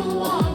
one.